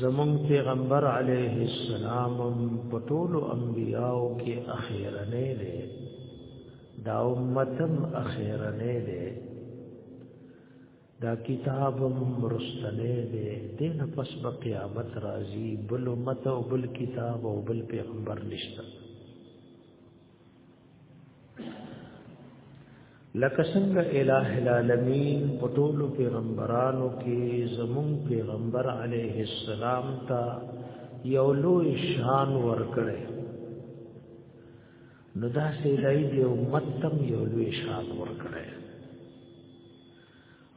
زمون پیغمبر علیه السلام په ټول انبیاو کې اخیرنه دی دا امتم اخیرنه دی دا کتابم مرستنه دی دین پس په قیامت راځي بل امت او بل کتاب او بل پیغمبر نشته لکه څنګه الٰه العالمین په ټولو پیغمبرانو کې زمون پیغمبر علیه السلام ته یو لوی شان ورکړي نو دا سې دای دی امت تم یو لوی شان ورکړي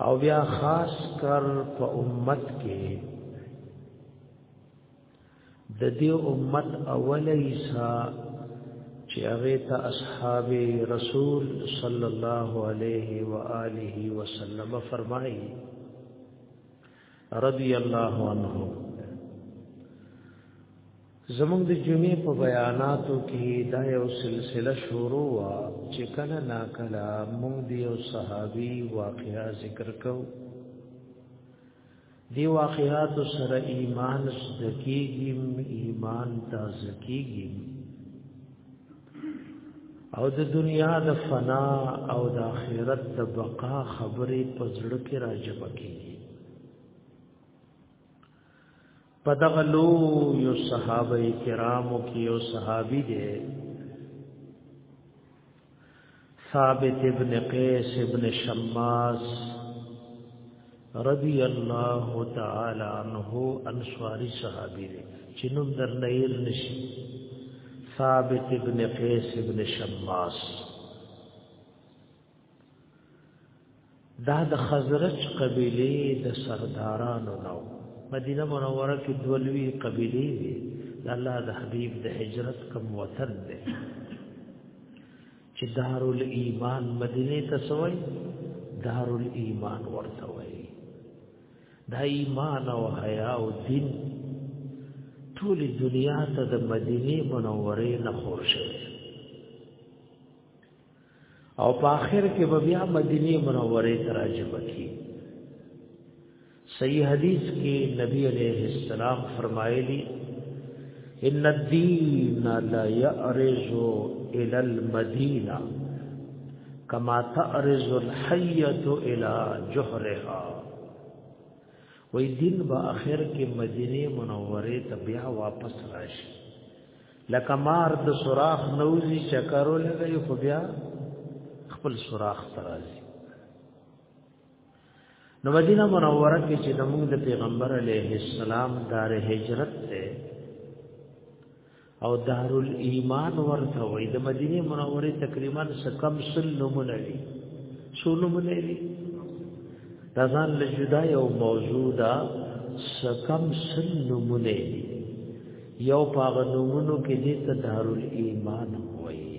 او بیا خاص کر په امت کې د دې امت اوله عیسی چې هغه ته اصحاب رسول صلی الله علیه و آله وسلم فرمایي رضی الله عنه زمونږ د جمعې په بیاناتو کې دا یو سلسله شروع وا چې کله نا کله مونږ د یو صحابي واقعا ذکر کوو دی واقعات سره ایمان زکیږي ایمان تازه کیږي او د دنیا د فنا او د آخرت د بقا خبرې په زړه کې راځي پکې په دغه لو یو صحابه کرامو کې یو صحابي دی ثابت ابن قیس ابن شماس رضی الله تعالی عنہ انصاری صحابی دی چې نوم در نیر نشي ثابت ابن قیس ابن شماس دا د خزرج قبیله د سردارانو نو مدینه منوره کې دولوي قبیله وي د الله د حبیب د هجرت کم وطن دی چې دارل ایمان مدینه ته سوی دارل ایمان ورته وي دا ایمان او حیا او دین ټول دنیا ته د مدینه منوره نه خور شوی او په اخر کې به بیا مدینه منوره ته راځي بکی صحیح حدیث کې نبی علیہ السلام فرمایلی ان الدین لا یعرج الى المدینه کما تعرض الحیه الى جحرها وې دین با اخر کې مدینه منوره ته بیا واپس راشي لکه مار د سوراخ نوزي چکرو لګي خو بیا خپل سوراخ ترازي نو مدینه منوره کې چې د موږ د پیغمبر علیه السلام دار هجرت ته او دارل ایمان ورته وای د مدینه منوره تقریبا سکم سل نمونه دي سو نمونه دي دا ځان له جدا یو موضوع ده سکم سل نمونه دي یو پاغه نومونو کې دې ته دارل ایمان وایي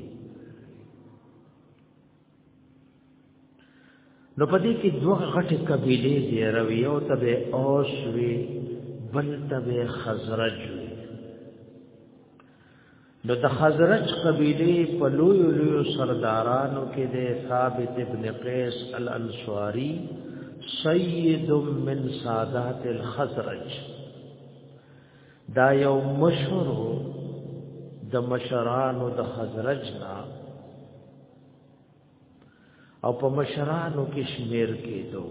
نو پدې کې دوه غټې قبيله دي روي او تبه اوس وي بل تبه خزرج وي نو د خزرج قبيله په لوی لوی سردارانو کې د ثابت ابن قیس الانصاری سید من سادات الخزرج دا یو مشهور د مشرانو د خزرج نه او په مشرانو کې شمیر کېدو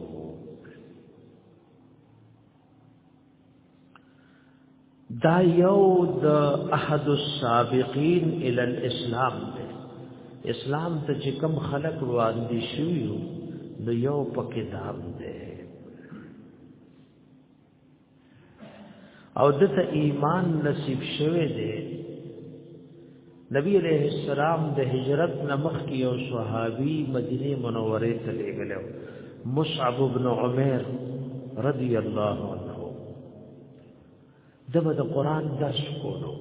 دا یو د احد السابقین ال الاسلام دی اسلام ته چې کم خلق وړاندې شوی نو یو پکې دام دی او دته ایمان نصیب شوه دی نبی علیہ السلام د هجرت نمخ کی او صحابی مدینه منوره ته لګلو مصعب ابن عمر رضی الله عنه دغه د قران درس کولو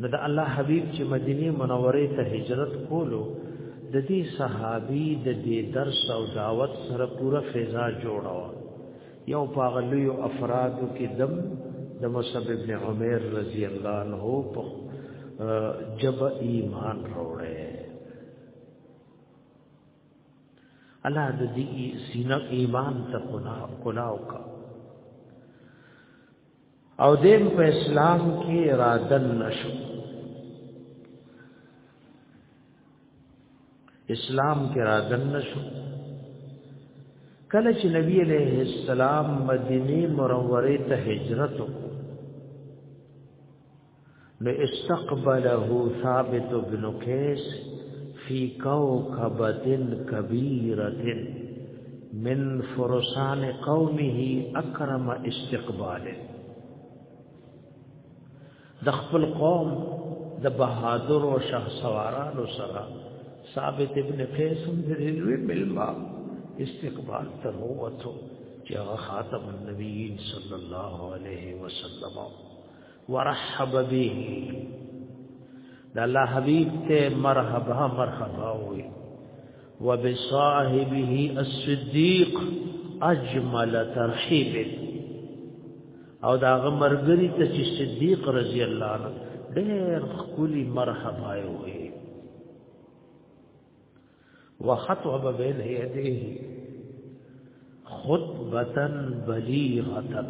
نو د الله حبیب چې مدینه منوره ته هجرت کولو د دې صحابي د دې درس او دعوت سره پوره فضا جوړه و یو پاغلو یو افرادو کې دم د مصعب ابن عمر رضی الله عنه په جب ایمان وروړي الله د دې سینه ایمان ته کلا کلا وکړه او دیم په اسلام کې اراده نشو اسلام کې اراده نشو کله چې نبی علیہ السلام مدینه منوره ته هجرت وکړ نو استقبله ثابت بن قیس فی کوکبت کبیرت من فرسان قومه اکرم استقبال د خپل قوم د بهادر او شاه سوارانو سره ثابت ابن قیس هم د لوی ملما استقبال تر هوته چې هغه خاتم النبیین صلی الله علیه وسلم ورحب به د الله حبيب ته مرحبا مرحبا وي وبصاحبه الصديق اجمل ترحيب او دا غمرګری ته چې صدیق رضی الله عنه ډېر خولي مرحبا وي وخطب بين يديه خطبه بليغه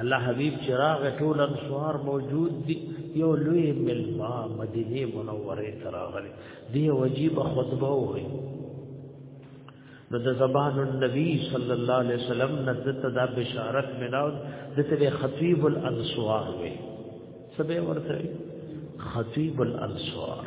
الله حبيب چراغ ټول انصار موجود دي یو لوی ملما مدینه منوره تراغلی دی وجیب خطبه وای نو د زبان النبی صلی الله علیه وسلم نزدت دا بشارت ملاو دته خطیب الانصار وای سبه ورته خطیب الانصار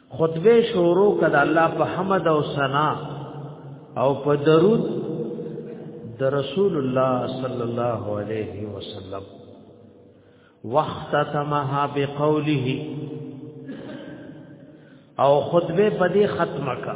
خطبه شروع کړه الله په حمد او ثنا او په درود د رسول الله صلی الله علیه وسلم واختتمها بقوله او خطبه په دې ختمه کا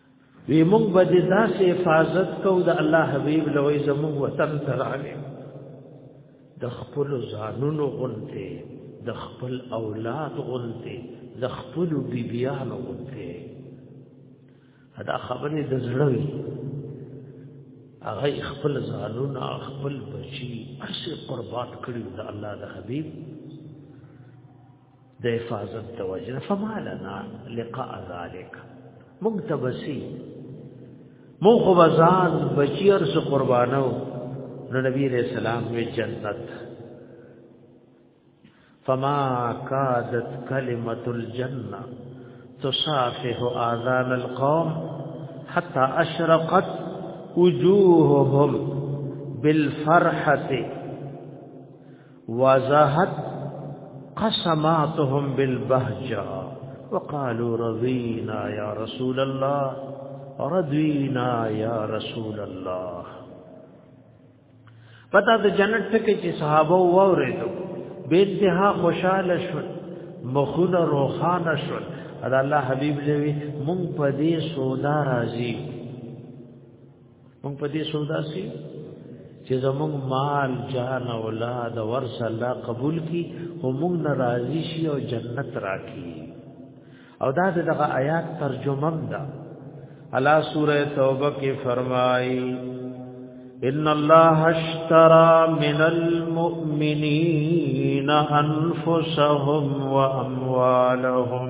وی مونږ به د داسې حفاظت کو د الله حبیب لوی زموږ وطن ترانه د خپل ځانونو غونته د خپل اولاد غونته د خپل بیبیانو غونته دا خبرې د زړه وی هغه خپل ځانونه خپل بچي اسی قربان کړی د الله د حبیب د حفاظت د وجه فما لنا لقاء ذلك مغتبسي مو خو بزان بچیر سو قربانو نو نبی رسول الله می جنت فما كادت كلمة الجنة تصافح آذان القوم حتى أشرقت وجوههم بالفرحة وازاحت قسماتهم بالبهجه وقالوا رضينا يا رسول الله رضينا يا رسول الله پتا د جنت ټکي چې صحابه وورېدو به انتها خوشاله شول مخونه روخانه شول ادا الله حبيب لوي مونږ په دې سودا راضي مونږ په دې سودا سي چې زموږ مال جان اولاد ورث الله قبول کی او موږ ناراضي شي او جنت راکړي او دا دغه آیات ترجمه ده الله سوره توبه کې فرمایي ان الله اشترى من المؤمنين انفسهم واموالهم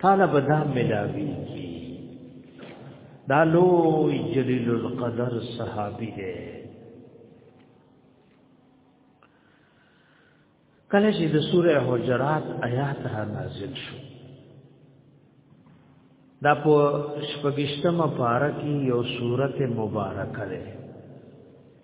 تعالی بدا ملاویږي دا لوی جلیل القدر صحابي دی کله چې د سوره حجرات آیات را نازل شو دا په شپږشتمه پارا کې یو سورته مبارکه ده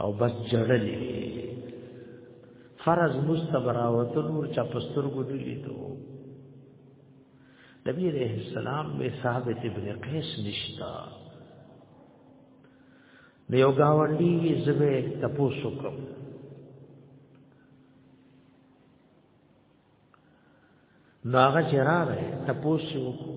او بس جړلې فرض مستبراوت نور چا پستر ګډو لیدو نبی علیہ السلام میں ثابت ابن قیس نشتا نیو گاونڈی وی زبے تپوسو کم نو هغه چې راغی تپوس یې وکړو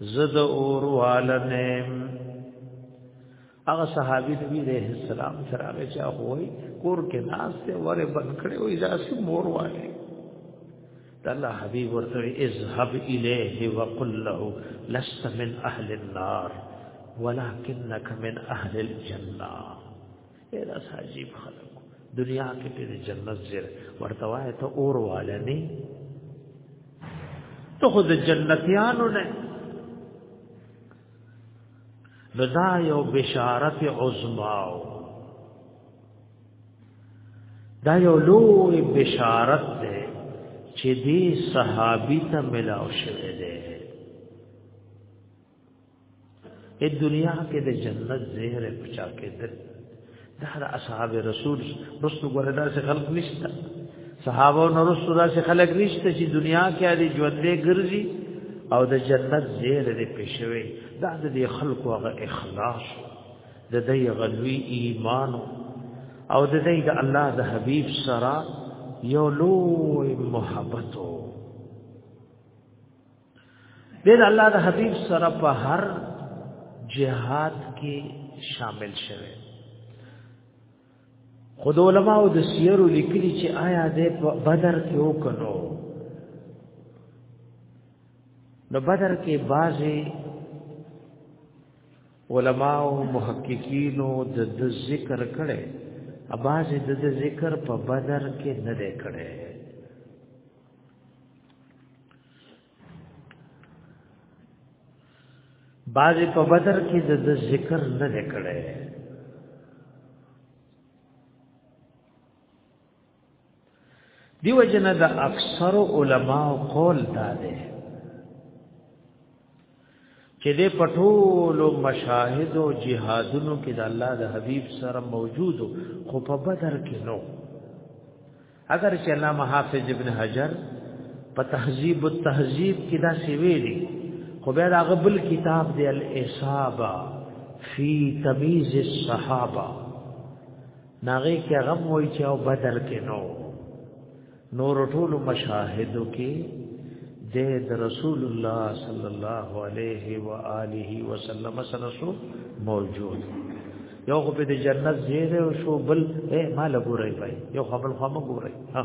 زد اور والنیم هغه صحابي نبی عليه السلام سره هغه چا وای کور کې ناس ته وره بند کړي وای ځاسي مور والے الله حبيب ورته اذهب اليه وقل له لست من اهل النار ولكنك من اهل الجنه دا عجیب خلک دنیا کې ته جنت زیر ورته وای ته اور والا نه ته خود جنتیانو نه نو دا یو بشارت عظماو دا یو لوی بشارت ده چې دې صحابي ته ملاو شوه په دنیا کې د جنت زهر پچا کېدل دا د اصحاب رسول رسول ګوردا سے خلق نشته صحابه او رسول دا سے خلق نشته چې دنیا کې اړي ژوندې ګرځي او د جنت زهر دې پښوي دا د خلکو هغه اخلاص د دې غلوي ایمان او د دې د الله د حبيب سره یو لوی محبتو دې الله د حبيب سره په هر جهاد کې شامل شوه خود علماء د سیر لیکلي چې آیا د بدر کې وکړو نو بدر کې بازي علماء او محققین د د ذکر کړي اباز د ذکر په بدر کې نه ده کړي بعض په بدر کې د ذکر نه کړي دیو جن د اکثر علما قول دا ده چې د پټولو مشاهد او جهادونو کې د الله د حبيب سره موجود خو په بدر کې نو اگر چې الله محافظ ابن حجر په تهذیب التهذیب کې دا سی ویلي خو بیا دا غبل کتاب دی الاصابه فی تمیز الصحابه ناغه کې غم وای چې او بدر کې نو نور ټول مشاهدو کې د رسول الله صلی الله علیه و آله وسلم سره سو موجود یو خو په جنت زیره او شو بل اے مال ګورای پای یو خپل خامه ګورای ها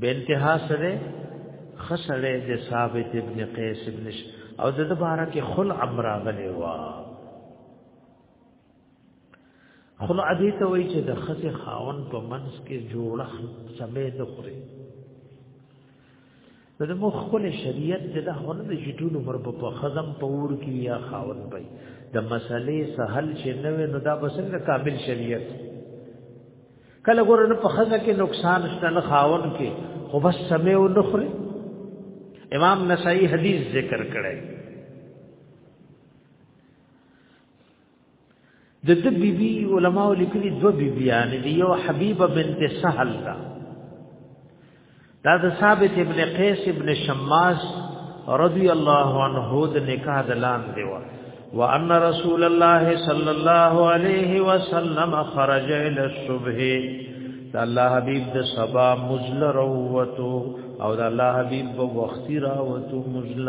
به انتها سره خسړې د ثابت ابن قیس ابن ش... او د دوباره کې خل امر غلې وا خل ادي ته وای چې د خسه خاون په منس کې جوړه سمې نه خوري نو د مخ خپل شریعت چې دا هونه د جټول عمر په خزم په ور کې یا خاون پي د مسلې سهل چې نه نو دا بسنګ کامل شریعت کله ګور نه په خزه کې نقصان شته نه خاون کې خو بس سمې و نه خوري امام نسائی حدیث ذکر کړی د د بی بی علماء لیکلي دو بی بیان دي یو حبیبه بنت سهل دا دا د ثابت ابن قیس ابن شماس رضی الله عنه د نکاح د لام دی و وان رسول الله صلی الله علیه وسلم خرج الى الصبح دا الله حبیب د سبا مزل روتو او دا الله حبیب وختي راوتو مزل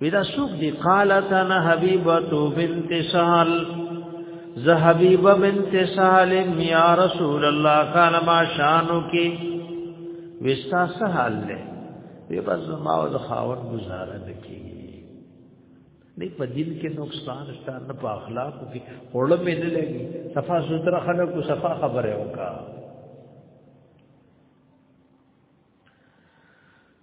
ودا سوق دی قالت انا حبیبه بنت سهل ز حبیبه بنت سهل یا رسول الله قال ما شانو کی وستا سهل له وی بس ما او خاوت گزاره نکی نه په دین کې نقصان شته نه په اخلاق کې وړل مې نه لګي صفا سوتره خلک کو صفا خبره وکا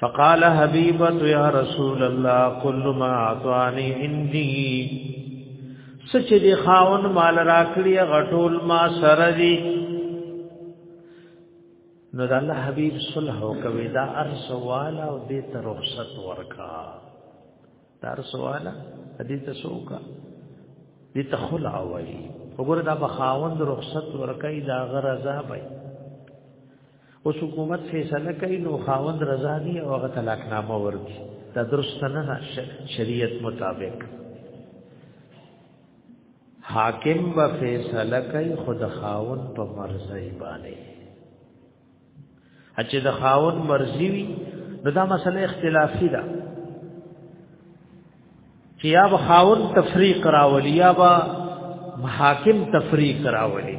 فقال حبيبه يا رسول الله كل ما اعطاني عندي سچ دي خاون مال راکړي غټول ما سره دي نو د الله حبيب صلح کوي دا ارس والا او دې ته رخصت ورکا دا ارس والا دې ته سوکا دې ته خلع وایي وګوره دا بخاوند رخصت ورکای دا غرضا وای او حکومت فیصله کوي نو خاوند رضا دی او هغه طلاق نامه ورکړي دا درست نه ده شریعت مطابق حاکم به فیصله کوي خود خاوند په مرزي باندې چې د خاوند مرزي وي نو دا مسله اختلافي ده چې یا به خاوند تفریق راولي یا به محاکم تفریق راولي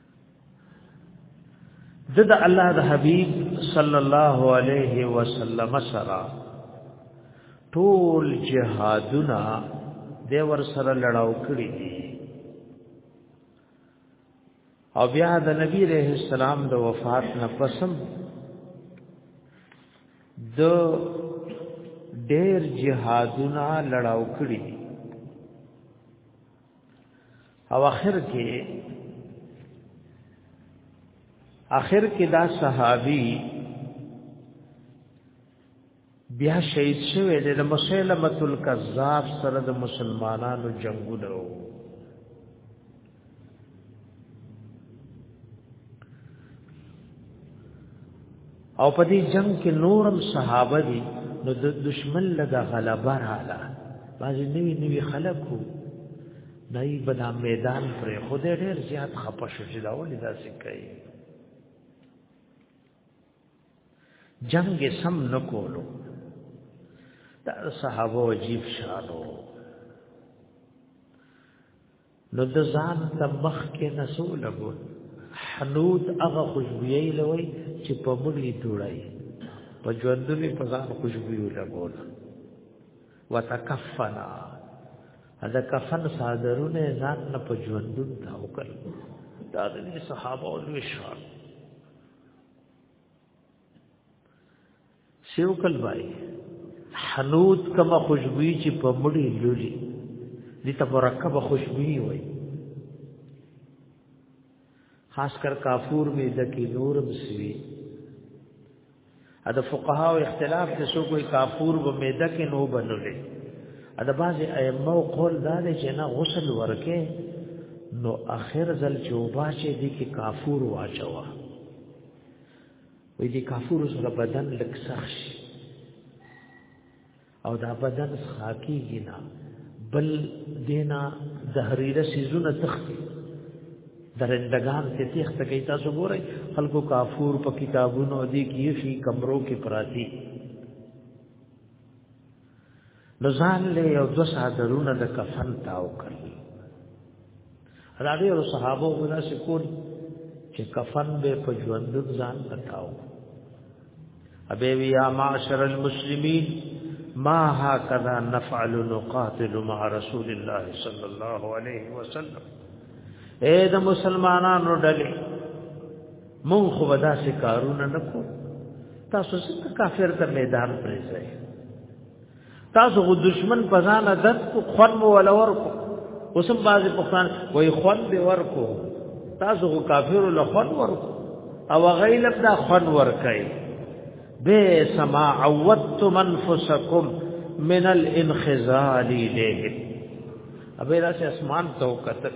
د د الله د حبيب صلی الله علیه وسلم سره ټول جهادونه د ور سره لړاو کړی دي او بیا د نبی رحم السلام د وفات نه پسم د ډېر جهادونه لړاو کړی دي او اخر کې اخر کې دا صحابي بیا شهید شوی دی د مسلمه الکذاب سره د مسلمانانو جنگونه وو او په دې جنگ کې نورم صحابه دي نو د دشمن له غلبه رااله بعضی نوی نوی خلکو دای په دا میدان پر خود ډیر زیات خپه شو چې دا ولې داسې کوي جنگ سم نکولو دا صحابه عجیب شانو نو د ځان ته مخ کې نسو لګو حنود هغه خوشبوئی لوي چې په مړی جوړای په ژوندونی په ځان خوشبوئی لګول وتکفنا دا کفن صادرونه ځان نه په ژوندون دا وکړ دا د صحابه او لوی شان سیو کل بای حنود کما خوشبوئی چې په مړی لولي دي ته مرکب خوشبوئی وای خاص کر کافور می دکی نور بسوی ادا فقها او اختلاف ته سو کوئی کافور و میده کې نو بنولې ادا باز ائمه او قول دا دی چې نه غسل ورکه نو اخر ځل چوبا چې دی کې کافور واچوا وې دې کافور سره بدن لک سخش او دا بدن خاکی نه بل دینا زهريره سيزونه تختی درندگان ته تخت کوي تاسو ګورئ خلکو کافور په کتابونو دي کې شي کمرو کې پراتی نو ځان له یو دو صادرونه د کفن تاو کړل راډیو صحابه غنا سکول چې کفن به په ژوند ځان تاو ابي وی یا معاشر المسلمین ما هكذا نفعل نقاتل مع رسول الله صلی الله علیه وسلم اے د مسلمانانو ډلې مونږ خو به داسې کارونه نه کوو تاسو څنګه کافر ته میدان پرې ځای تاسو غو دشمن په ځان عادت کو خون مو ولا ورکو اوسم بازي پخوان وای خون به ورکو تاسو غو کافر له خون ورکو او غیلب دا خون ورکای به سما عودتم انفسکم من الانخزال الیه ابه راشه اسمان تو کتل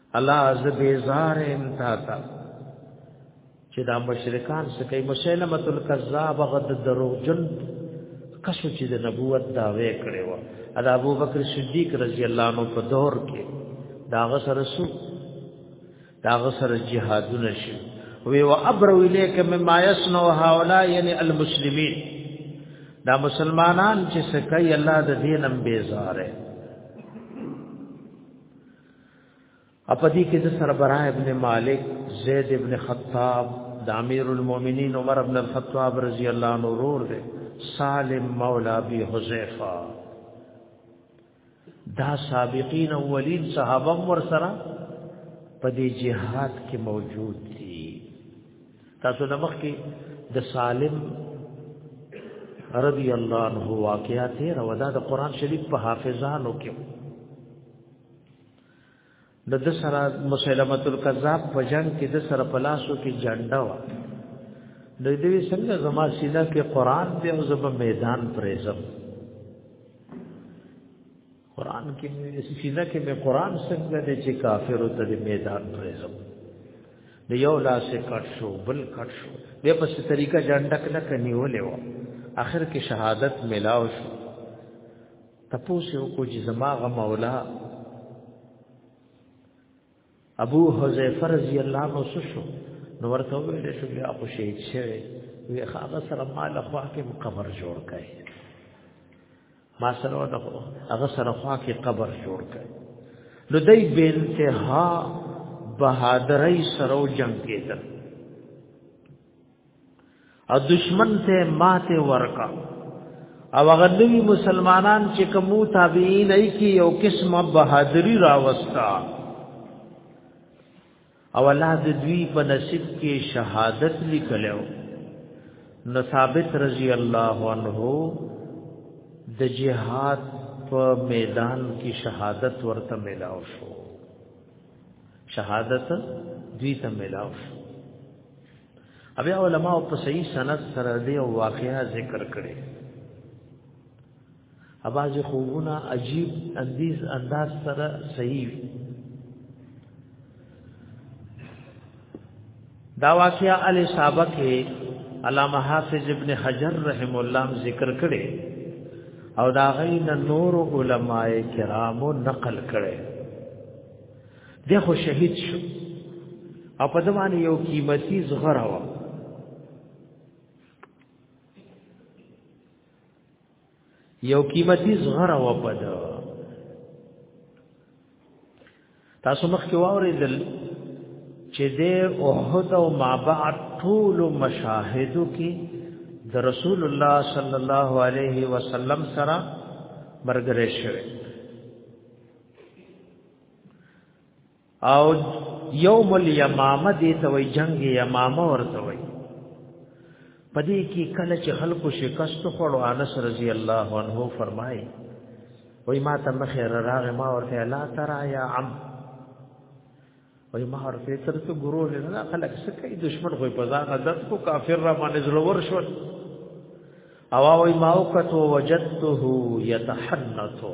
الله از بیزار ام تا تا چې دا مشرکان سکه مسلمه تل کذاب غد دروغ جن کسو چې د نبوت داوی کړي و ادا ابو بکر صدیق رضی الله عنه په دور کې دا غسر سو دا غسر جهادونه شي وی و ابرو الیک مما یسنو هؤلاء یعنی المسلمین دا مسلمانان چې سکه الله د دینم بیزاره اپدی کې د سربراه ابن مالک زید ابن خطاب د امیر المؤمنین عمر ابن الخطاب رضی الله عنه ورور دی سالم مولا ابي حذیفه دا سابقین اولین صحابه ور سره په دې جهاد کې موجود دي تاسو د مخ کې د سالم رضی الله عنه واقعات رودا د قران شریف په حافظانو کې د د سره مسلمه الکذاب په جنگ کې د سره پلاسو کې جنډا و د دې څنګه زما سینه کې قران دی او زما میدان پرېزم قران کې سینه کې مې قران څنګه دې چې کافر ته دې میدان پرېزم د یو لاس کټ شو بل کټ شو به په څه طریقه جنډک نه کنيولې و اخر کې شهادت ملاو شو تپوس یو کو چې زما غ مولا ابو حذیفه رضی الله عنه سشو نو ورته ویل شو بیا خو شهید شوی وی هغه سره مال خوا کې قبر جوړ کړي ما سره هغه سره خوا کې قبر جوړ کړي نو دای به انتها بهادرۍ سره جنگ کېدل او دشمن ته ماته ورکا او هغه نوی مسلمانان چې کومو تابعین ای کی یو قسمه بهادری راوستا او الله د دوی په نصیب کې شهادت لیکلو نو ثابت رضی الله عنه د جهاد په میدان کې شهادت ورته ملاو شو شهادت دوی ته ملاو شو ابي علماء په صحیح سند سره دی او واقعا ذکر کړي اواز خوونه عجیب اندیز انداز سره صحیح دا واقعا علی صاحب کې علامه حافظ ابن حجر رحم الله ذکر کړي او دا غین نور علماء کرامو نقل کړي د خو شهید شو او په دوانه یو قیمتي زغره و یو قیمتي زغره و په دا تاسو مخ کې واورېدل چې د اوحد او مابعد ټول مشاهدو کې د رسول الله صلی الله علیه وسلم سره مرګره شوه او یوم الیمامه دې ته وای جنگ یمامه ورته وای پدې کې کله چې خلکو شکست خوړو انس رضی الله عنه فرمایي وای ما ته مخیر راغ ما ورته لا ترى یا عم وای ما ورته تر څو ګورو نه خلک سکه دشمن خو په ځان عادت کو کافر را باندې زلور شو او وای ما وکتو وجدته یتحنثو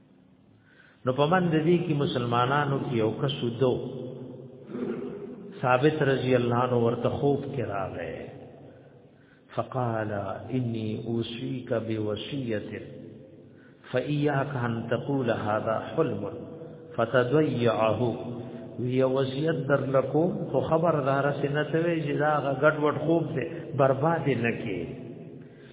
نو په من د دې کې مسلمانانو کې یو کس ودو ثابت رضی الله عنه ورته خوب کې راغی فقال اني اوصيك بوصيه فاياك ان تقول هذا حلم فتضيعه وی وصیت در لکو خو خبردار سنتوي چې دا غډ وډ خوب دی برباد نه کې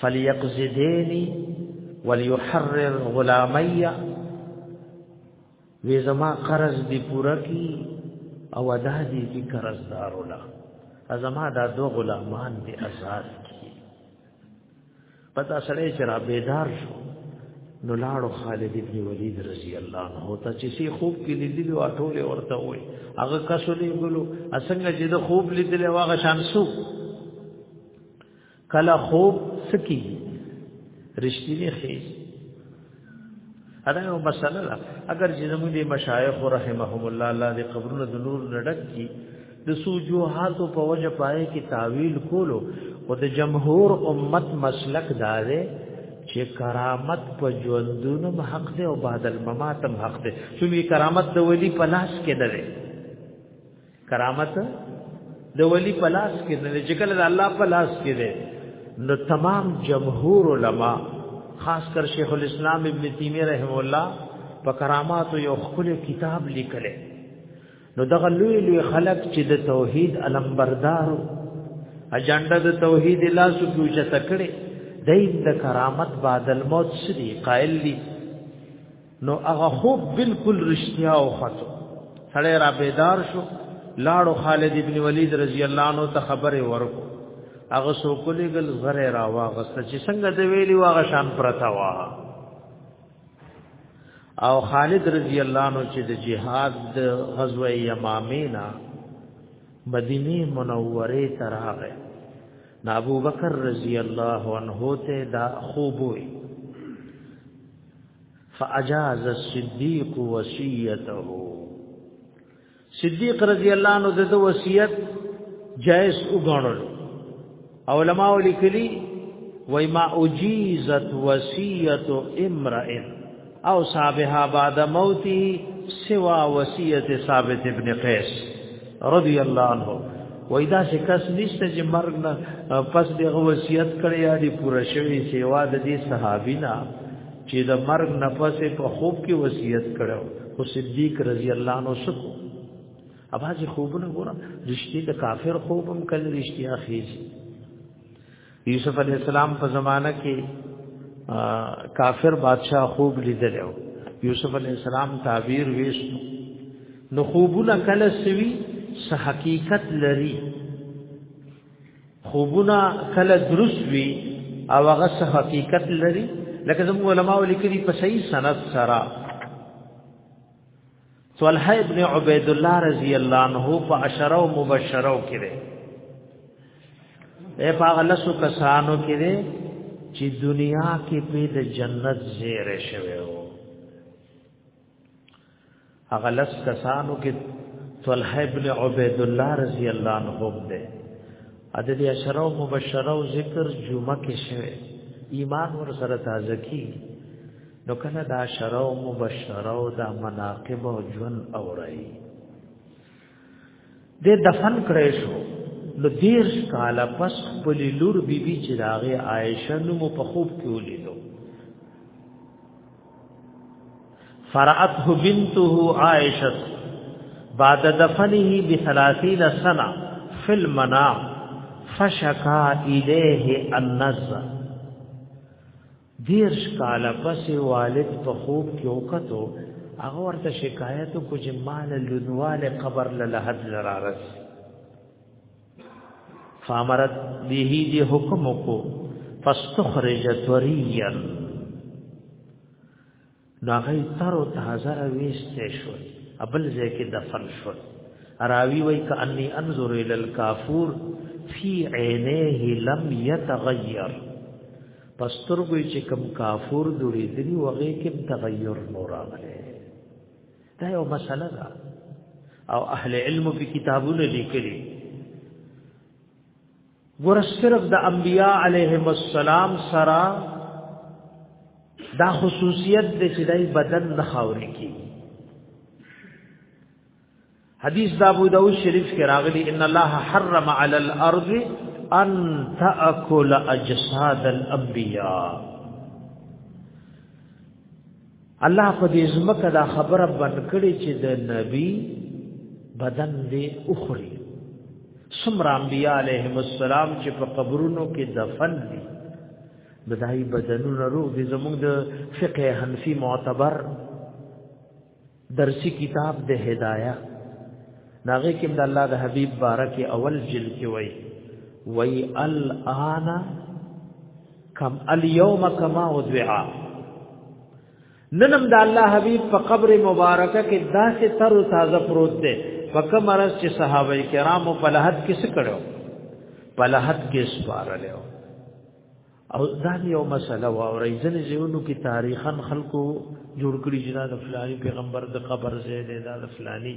فليقزديني وليحرر غلامي وی زما قرض دی پورا کی او ادا دی کی قرض دارولا ازما دا دو غلامان دی آزاد کی پتا سره چې را بیدار شو نو لاړو خالد ابن ولید رضی الله عنه ته چې سی خوب کې لیدلی او ټول ورته وای هغه کسولې ګلو اسنګ چې د خوب لیدلی واغه شانسو کله خوب سکی رښتینی خیز ادا یو مسله ده اگر چې زموږ دي مشایخ رحمهم الله الله دې قبرونه د نور نډک کی د سوجوحات په وجه پای کې تعویل کولو او د جمهور امت مسلک دار چې کرامت په ژوندونو حق دی او بعد المماتم حق دی چې کرامت د ولی په لاس کې ده کرامت د ولی پلاس کې نه چې کله د الله پلاس کې ده نو تمام جمهور علما خاص کر شیخ الاسلام ابن تیمیه رحم الله په کرامات یو خپل کتاب لیکل نو دغه لوی لوی خلق چې د توحید علمبردارو اجنډا د توحید لا سوچ تکړه دین د کرامت بعد الموت سری قائل دي نو هغه خوب بالکل رښتیا او خطو سړی را بیدار شو لاړو خالد ابن ولید رضی الله عنه ته خبره ورکو هغه سو کلی گل زره را واغست چې څنګه د ویلی واغه شان پرتا وا او خالد رضی الله عنه چې د جهاد د غزوه یمامه نه مدینه منوره ته راغی نا ابو بکر رضی الله عنه ته دا خوب وی فاجاز الصديق وصيته صدیق رضی الله عنه د وصیت جائز وګڼل علماء لیکلي وای ما اجیزت وصیت امرئ او صاحبها بعد موتی سوا وصیت ثابت ابن قیس رضی الله عنه وای دا چې کس نشته چې مرګ نه پس دغه وصیت کړی یا دی پوره شوی سیوا د دې صحابي نه چې د مرګ نه پس په خوب کې وصیت کړو او صدیق رضی الله عنه شکو اباځي خوبونه ګوره رښتې د کافر خوبم کله رښتیا خېږي یوسف علی السلام په زمانہ کې کافر بادشاہ خوب لیدل او یوسف علی السلام تعبیر ویش نو خوبونه کله سوي سه حقیقت لري خوبونه کله درست وي او هغه سه حقیقت لري لکه زموږ علماء لیکلي په صحیح سند سره طلحه ابن عبید الله رضی الله عنه په عشره او مبشره کې ده اے پاغه لسو کسانو کې ده چې دنیا کې په د جنت زیره شوی وو هغه لس کسانو کې طلحه ابن عبید الله رضی الله عنه ده ا دې عشره او مبشره او ذکر جمعه کې شوی ایمان ور سره تازه کی نو کله دا شرع او مبشره او دا مناقب او جون اورای د دفن کړې شو نو دیر کال پس خپل لور بی بی چې داغه عائشه نو مو په خوب کې ولیدو فرعته بنته عائشه بعد دفنه ب 30 سنه فی المنام فشکا الیه النظر دیرش کاله پس والد په خوب کې وکتو هغه ورته شکایت کو چې مال لونوال قبر له حد لرارس فامرت به دې حکم کو فاستخرجت وريا نو هغه تر او تازه راويستې شو ابل ځکه دفن شو راوی وای ک انی انظر ال الکافور فی عینیه لم یتغیر پستر ګوی چې کم کافور دوری دنی وغه کم تغیر نور راغله دا یو مسله ده او اهل علم په کتابونو لیکلي ګور صرف د انبیاء علیهم السلام سره دا خصوصیت د چې دای بدن نه خاورې کی حدیث دا ابو داود شریف کې راغلی ان الله حرم علی الارض ان تاکل اجساد الانبیاء الله په دې زمکه دا خبره بند کړي چې د نبی بدن دې اخري سمر انبیاء علیهم السلام چې په قبرونو کې دفن دي بدای بدنونه روح دې زموږ د فقه حنفي معتبر درسی کتاب د هدايه ناغه کې د الله د حبيب بارک اول جلد کې وای وای الان کم اليوم کما وضعا ننم د الله حبيب په قبر مبارکه کې داسې تر تازه پروت دی په کوم راز چې صحابه کرامو په لحد کې څه کړو په لحد کې سپارل او دا یو مسله و او ریزنې ژوندو کې تاریخا خلکو جوړ کړی چې دا د فلاني پیغمبر د قبر ځای دی دا د فلاني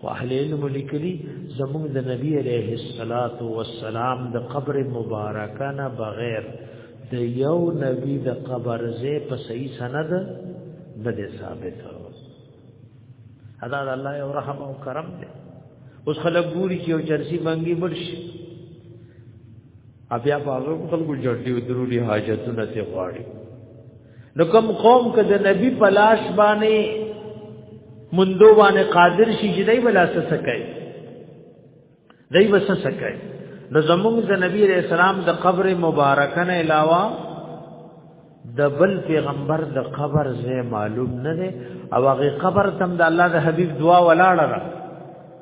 خو اهل علم لیکلي زموږ د نبی عليه الصلاة والسلام د قبر مبارکه نه بغیر د یو نبی د قبر زه په صحیح سند نه ده ثابت ادا الله یو رحم او کرم دی اوس خلک ګوري چې یو چرسی منګي مرشي بیا په هغه خلکو جړلي او درولي حاجتونه ته غواړي نو کوم قوم کې د نبی پلاش باندې مندو باندې قادر شي چې دای بلا څه سکای دای وسه سکای نو زموږ د نبی علیہ السلام د قبر مبارکه نه علاوه د بل پیغمبر د قبر زه معلوم نه دی او هغه قبر تم د الله د حبیب دعا ولاړه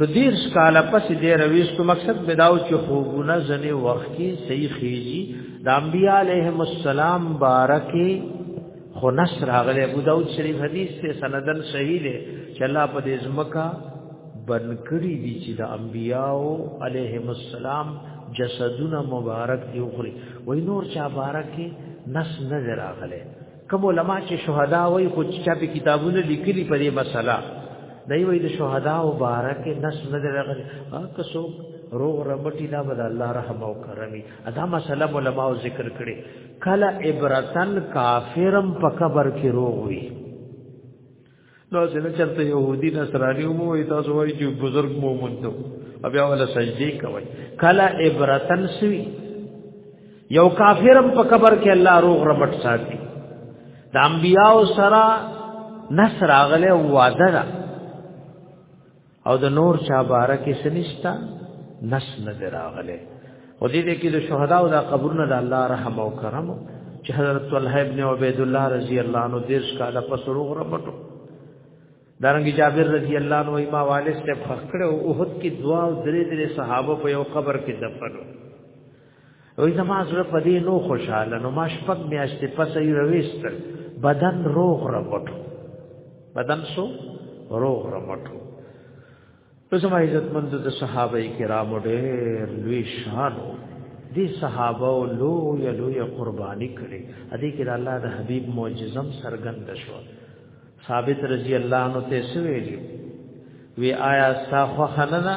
نو دیر سکالا پس دې رويستو مقصد بداو چې خوبونه ځنې وخت کې صحیح خيږي د انبیاء علیهم السلام بارکه خو نصر هغه ابو داود شریف حدیث ته سندن صحیح دی چې الله په دې ځمکه بنکړي دي چې د انبیاء علیهم السلام جسدونه مبارک دی خوري وای نور چا بارکه نس نظر اغله کوم علما چې شهدا وای خو چې په کتابونو لیکلي په دې مسله دی وای د شهدا او بارک نس نه درغلی که څوک روغ ربټی دا بد الله رحم او کرمی ادا مسله علما او ذکر کړي کله عبرتن کافرم په قبر کې روغ وي نو څنګه چرته يهودي نصراني مو وي تاسو وایي چې بزرګ مو مونته بیا ولا سجدي کوي کلا عبرتن سوي یو کافرم په قبر کې الله روغ رمټ ساتي د انبیاء سره نصر اغله وعده ده او د نور چا باره کې سنشتا نس نه دراغله او دې دې کې د شهدا او د قبرونو د الله رحم او کرم چې حضرت طلحه ابن عبید الله رضی الله عنه دیرش کاله پس روغ رپټو دارنګ جابر رضی الله عنه ما والد ته فخر او اوحد کې دعا او درې درې صحابه په یو قبر کې دفنو وې زما زړه په دې نو خوشاله نو ما شپږ میاشتې پس یې رويستل بدن روغ رمټو بدن سو روغ رمټو نو زما عزت مند د صحابه کرامو ډېر لوی شان دي صحابه او لوی لوی قرباني کړي ادي کې الله د حبيب معجزم سرګند شو ثابت رضی الله عنه ته سوي وی آیا ستا خو خننه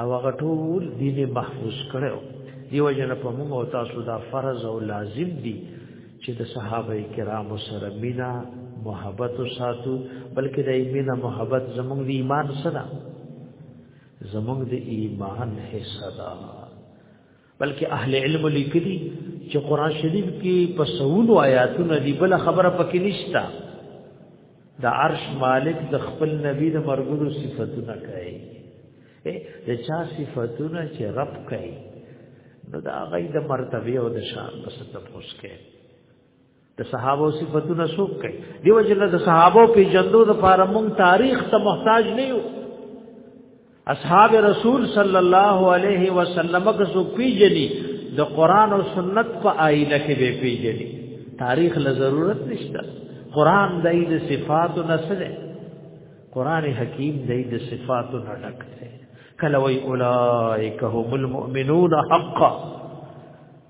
او هغه ټول دین محفوظ کړو دیو جن په موږ او تاسو دا فرض او لازم دي چې د صحابه کرامو سره مینا محبت ساتو بلکې د ایمنه محبت زموږ د ایمان سره زموږ د ایمان حصہ ده بلکې اهل علم لیکلي چې قران شریف کې په سونو آیاتونو دی بل خبره پکې نشتا د عرش مالک د خپل نبی د مرګونو صفاتونه کوي د چا صفاتونه چې رب کوي نو دا غي د مرتبه او د شان په ست پوښتنه د صحابه صفاتونه څوک کوي دیو جن د صحابه په جندو د پاره مونږ تاریخ ته محتاج نه یو اصحاب رسول صلی الله علیه وسلم که څوک پیجنی د قران او سنت په آینه کې به پیجنی تاریخ له ضرورت نشته قران دای د صفاتو نسله قران حکیم دای د صفاتو نه ډک دی کله وی اولائک هم المؤمنون حقا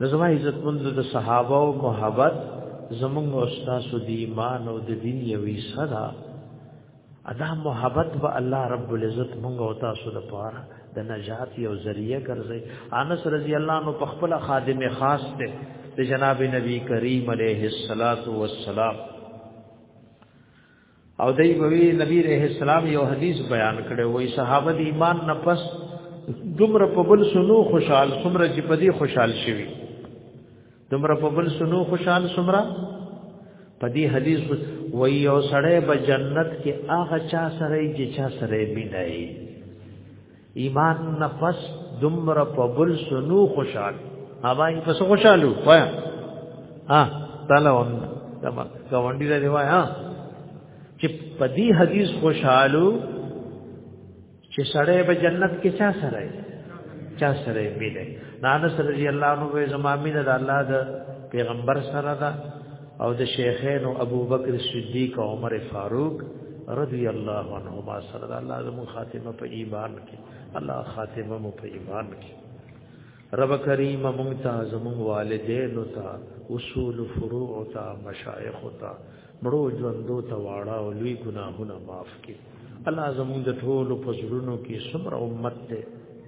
نظم عزت مند د صحابه او محبت زمونږ او تاسو د ایمان او د دین یوې صدا ادا محبت به الله رب العزت مونږ او تاسو د پاره د نجات یو ذریعہ ګرځي انس رضی الله عنه په خپل خادم خاص ته د جناب نبی کریم علیه الصلاۃ والسلام او دای بوي نبی رحم السلام یو حدیث بیان کړي وای صحابه د ایمان نه پس دومره په بل سنو خوشحال سمره چې په دې خوشحال شوي دومره په بل سنو خوشحال سمره په دې حدیث وای یو سړی په جنت کې هغه چا سره چې چا سره بینای ایمان نفس دمر په بل سنو خوشحال هوا یې پس خوشحالو وایا ها تعالی ون تما کاونډی دی وایا چې په دې حدیث خوشحالو چې سړی به جنت کې چا سره چا سره ملي نانس رضی الله عنه زمامینه د الله د پیغمبر سره ده او د شیخین ابو بکر صدیق او عمر فاروق رضی الله عنهما صلی الله علیه وسلم خاتمه په ایمان کې الله خاتمه مو په ایمان کې رب کریم مونږ ته زموږ والدین او ته اصول فروع او ته مشایخ او ته مړو ژوندو ته واړه او لوی ګناهونه معاف کړي الله زموږ د ټولو پزړونو کې صبر او امت ته